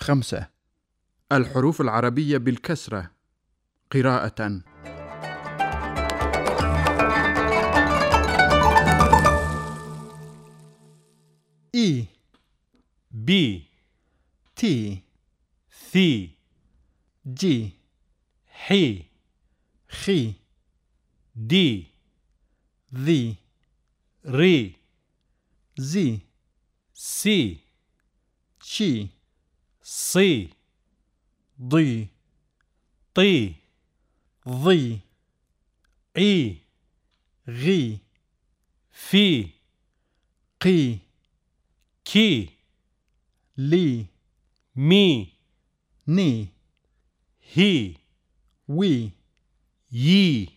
خمسة. الحروف العربية بالكسرة. قراءة. إي. بي. تي. ثي. جي. حي. خي. دي. ذي. ري. زي. سي. شي. صي ضي طي ضي عي غي في قي كي لي مي ني هي وي يي